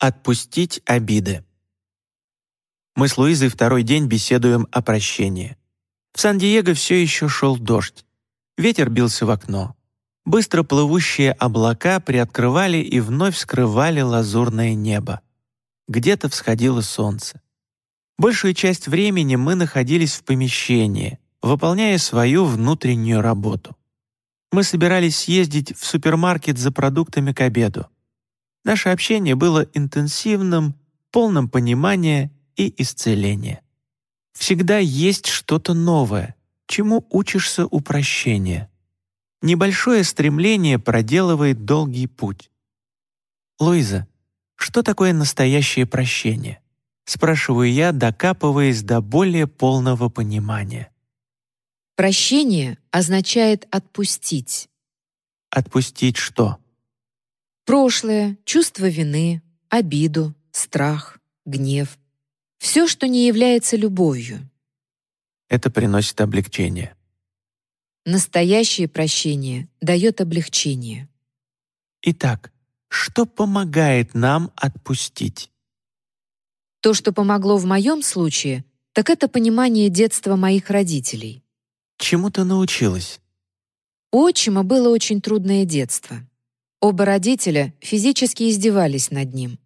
Отпустить обиды. Мы с Луизой второй день беседуем о прощении. В Сан-Диего все еще шел дождь. Ветер бился в окно. Быстро плывущие облака приоткрывали и вновь скрывали лазурное небо. Где-то всходило солнце. Большую часть времени мы находились в помещении, выполняя свою внутреннюю работу. Мы собирались съездить в супермаркет за продуктами к обеду. Наше общение было интенсивным, полным понимания и исцеления. Всегда есть что-то новое, чему учишься у прощения. Небольшое стремление проделывает долгий путь. Луиза, что такое настоящее прощение? Спрашиваю я, докапываясь до более полного понимания. Прощение означает отпустить. Отпустить что? Прошлое, чувство вины, обиду, страх, гнев. Все, что не является любовью. Это приносит облегчение. Настоящее прощение дает облегчение. Итак, что помогает нам отпустить? То, что помогло в моем случае, так это понимание детства моих родителей. Чему ты научилась? У отчима было очень трудное детство. Оба родителя физически издевались над ним.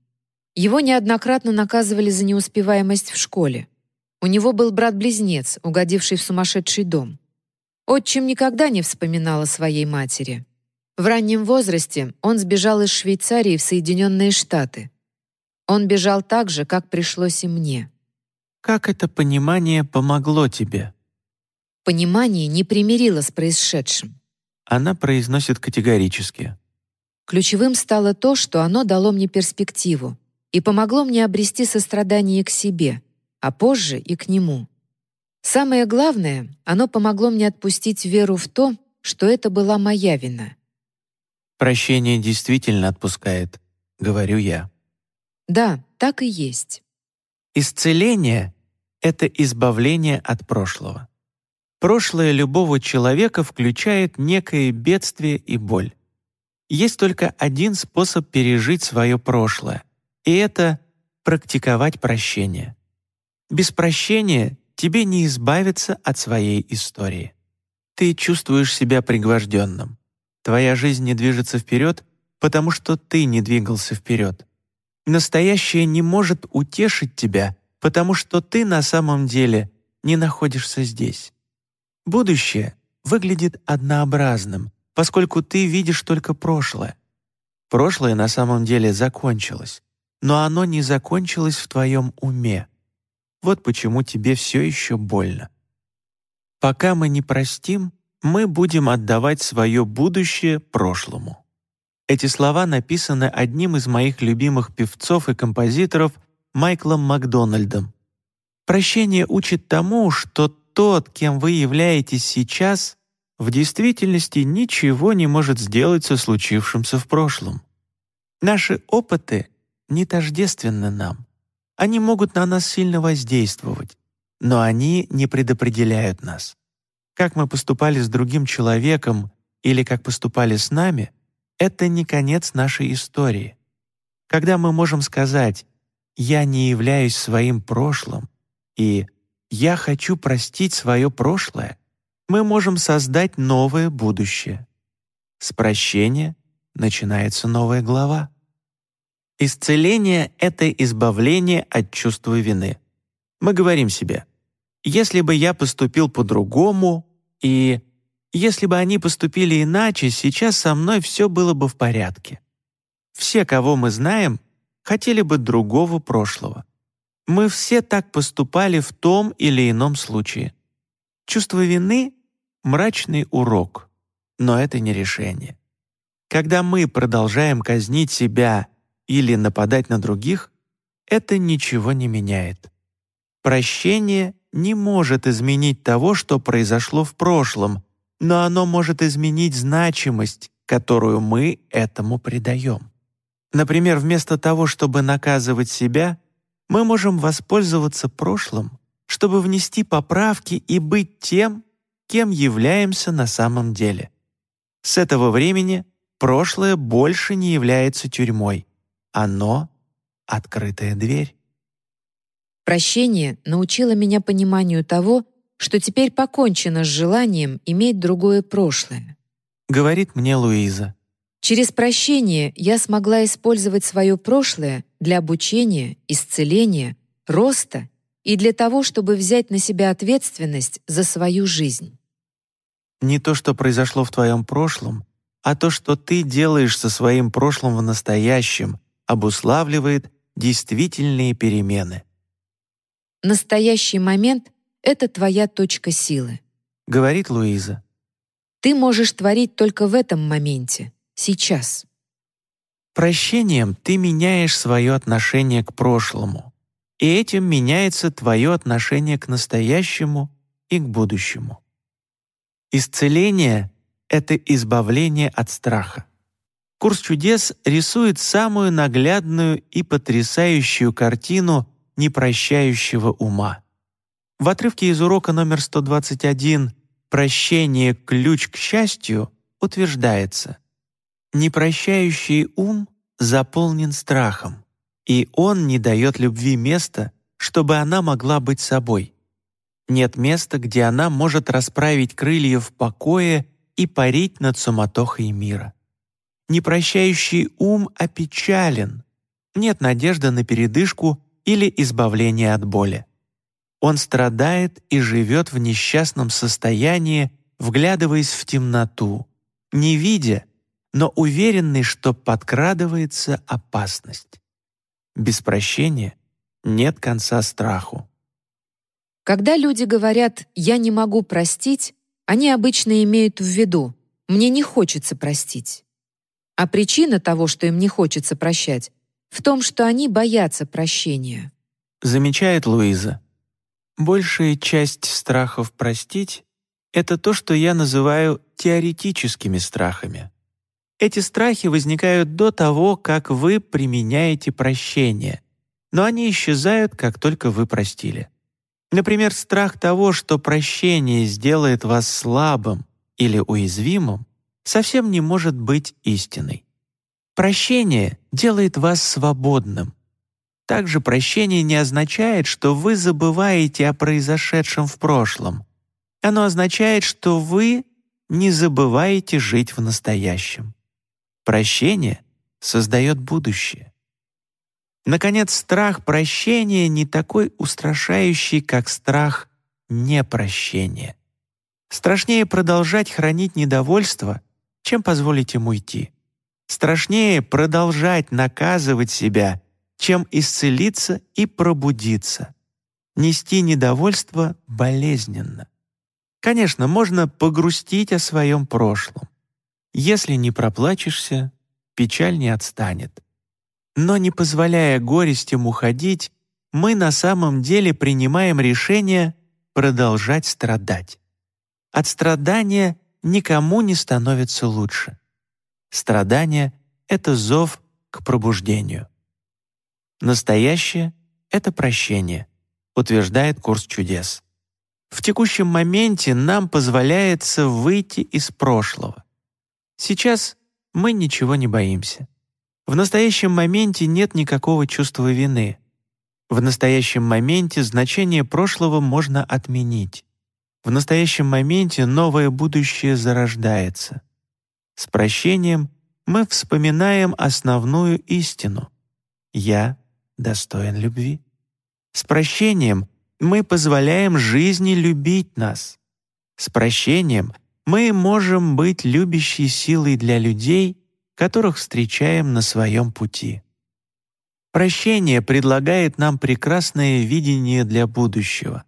Его неоднократно наказывали за неуспеваемость в школе. У него был брат-близнец, угодивший в сумасшедший дом. Отчим никогда не вспоминал о своей матери. В раннем возрасте он сбежал из Швейцарии в Соединенные Штаты. Он бежал так же, как пришлось и мне. Как это понимание помогло тебе? Понимание не примирило с происшедшим. Она произносит категорически. Ключевым стало то, что оно дало мне перспективу и помогло мне обрести сострадание к себе, а позже и к нему. Самое главное, оно помогло мне отпустить веру в то, что это была моя вина. «Прощение действительно отпускает», — говорю я. Да, так и есть. Исцеление — это избавление от прошлого. Прошлое любого человека включает некое бедствие и боль. Есть только один способ пережить свое прошлое, и это практиковать прощение. Без прощения тебе не избавиться от своей истории. Ты чувствуешь себя пригвожденным. Твоя жизнь не движется вперед, потому что ты не двигался вперед. Настоящее не может утешить тебя, потому что ты на самом деле не находишься здесь. Будущее выглядит однообразным, поскольку ты видишь только прошлое. Прошлое на самом деле закончилось, но оно не закончилось в твоем уме. Вот почему тебе все еще больно. Пока мы не простим, мы будем отдавать свое будущее прошлому. Эти слова написаны одним из моих любимых певцов и композиторов Майклом Макдональдом. Прощение учит тому, что тот, кем вы являетесь сейчас, в действительности ничего не может сделать со случившимся в прошлом. Наши опыты не тождественны нам. Они могут на нас сильно воздействовать, но они не предопределяют нас. Как мы поступали с другим человеком или как поступали с нами, это не конец нашей истории. Когда мы можем сказать «я не являюсь своим прошлым» и «я хочу простить свое прошлое», мы можем создать новое будущее. С прощения начинается новая глава. Исцеление — это избавление от чувства вины. Мы говорим себе, если бы я поступил по-другому, и если бы они поступили иначе, сейчас со мной все было бы в порядке. Все, кого мы знаем, хотели бы другого прошлого. Мы все так поступали в том или ином случае. Чувство вины — мрачный урок, но это не решение. Когда мы продолжаем казнить себя или нападать на других, это ничего не меняет. Прощение не может изменить того, что произошло в прошлом, но оно может изменить значимость, которую мы этому придаем. Например, вместо того, чтобы наказывать себя, мы можем воспользоваться прошлым, чтобы внести поправки и быть тем, кем являемся на самом деле. С этого времени прошлое больше не является тюрьмой, оно — открытая дверь. Прощение научило меня пониманию того, что теперь покончено с желанием иметь другое прошлое. Говорит мне Луиза. Через прощение я смогла использовать свое прошлое для обучения, исцеления, роста и для того, чтобы взять на себя ответственность за свою жизнь. Не то, что произошло в твоем прошлом, а то, что ты делаешь со своим прошлым в настоящем, обуславливает действительные перемены. Настоящий момент — это твоя точка силы. Говорит Луиза. Ты можешь творить только в этом моменте, сейчас. Прощением ты меняешь свое отношение к прошлому, и этим меняется твое отношение к настоящему и к будущему. Исцеление — это избавление от страха. Курс чудес рисует самую наглядную и потрясающую картину непрощающего ума. В отрывке из урока номер 121 «Прощение – ключ к счастью» утверждается Непрощающий ум заполнен страхом, и он не дает любви места, чтобы она могла быть собой. Нет места, где она может расправить крылья в покое и парить над суматохой мира. Непрощающий ум опечален. Нет надежды на передышку или избавление от боли. Он страдает и живет в несчастном состоянии, вглядываясь в темноту, не видя, но уверенный, что подкрадывается опасность. Без прощения нет конца страху. Когда люди говорят «я не могу простить», они обычно имеют в виду «мне не хочется простить». А причина того, что им не хочется прощать, в том, что они боятся прощения. Замечает Луиза. Большая часть страхов простить — это то, что я называю теоретическими страхами. Эти страхи возникают до того, как вы применяете прощение, но они исчезают, как только вы простили. Например, страх того, что прощение сделает вас слабым или уязвимым, совсем не может быть истиной. Прощение делает вас свободным. Также прощение не означает, что вы забываете о произошедшем в прошлом. Оно означает, что вы не забываете жить в настоящем. Прощение создает будущее. Наконец, страх прощения не такой устрашающий, как страх непрощения. Страшнее продолжать хранить недовольство, чем позволить ему уйти. Страшнее продолжать наказывать себя, чем исцелиться и пробудиться. Нести недовольство болезненно. Конечно, можно погрустить о своем прошлом. Если не проплачешься, печаль не отстанет. Но не позволяя горестям уходить, мы на самом деле принимаем решение продолжать страдать. От страдания никому не становится лучше. Страдание — это зов к пробуждению. Настоящее — это прощение, утверждает курс чудес. В текущем моменте нам позволяется выйти из прошлого. Сейчас мы ничего не боимся. В настоящем моменте нет никакого чувства вины. В настоящем моменте значение прошлого можно отменить. В настоящем моменте новое будущее зарождается. С прощением мы вспоминаем основную истину. «Я достоин любви». С прощением мы позволяем жизни любить нас. С прощением мы можем быть любящей силой для людей, которых встречаем на своем пути. Прощение предлагает нам прекрасное видение для будущего.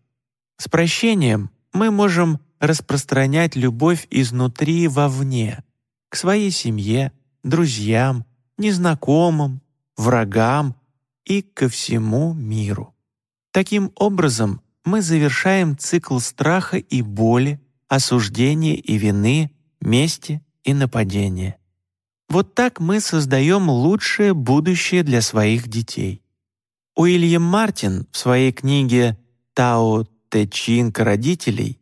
С прощением мы можем распространять любовь изнутри вовне, к своей семье, друзьям, незнакомым, врагам и ко всему миру. Таким образом, мы завершаем цикл страха и боли, осуждения и вины, мести и нападения. Вот так мы создаем лучшее будущее для своих детей. Уильям Мартин в своей книге «Тао Те Чинг родителей»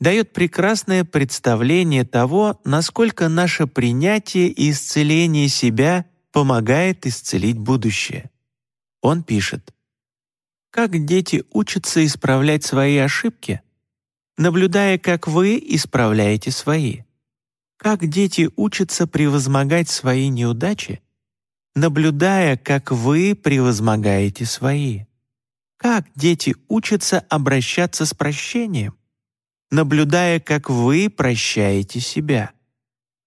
дает прекрасное представление того, насколько наше принятие и исцеление себя помогает исцелить будущее. Он пишет, «Как дети учатся исправлять свои ошибки, наблюдая, как вы исправляете свои? Как дети учатся превозмогать свои неудачи, наблюдая, как вы превозмогаете свои? Как дети учатся обращаться с прощением, наблюдая, как вы прощаете себя?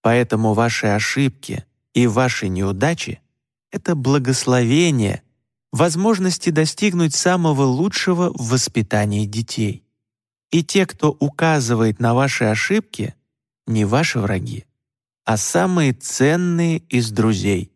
Поэтому ваши ошибки и ваши неудачи — это благословение, возможности достигнуть самого лучшего в воспитании детей. И те, кто указывает на ваши ошибки, не ваши враги, а самые ценные из друзей —